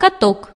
каток.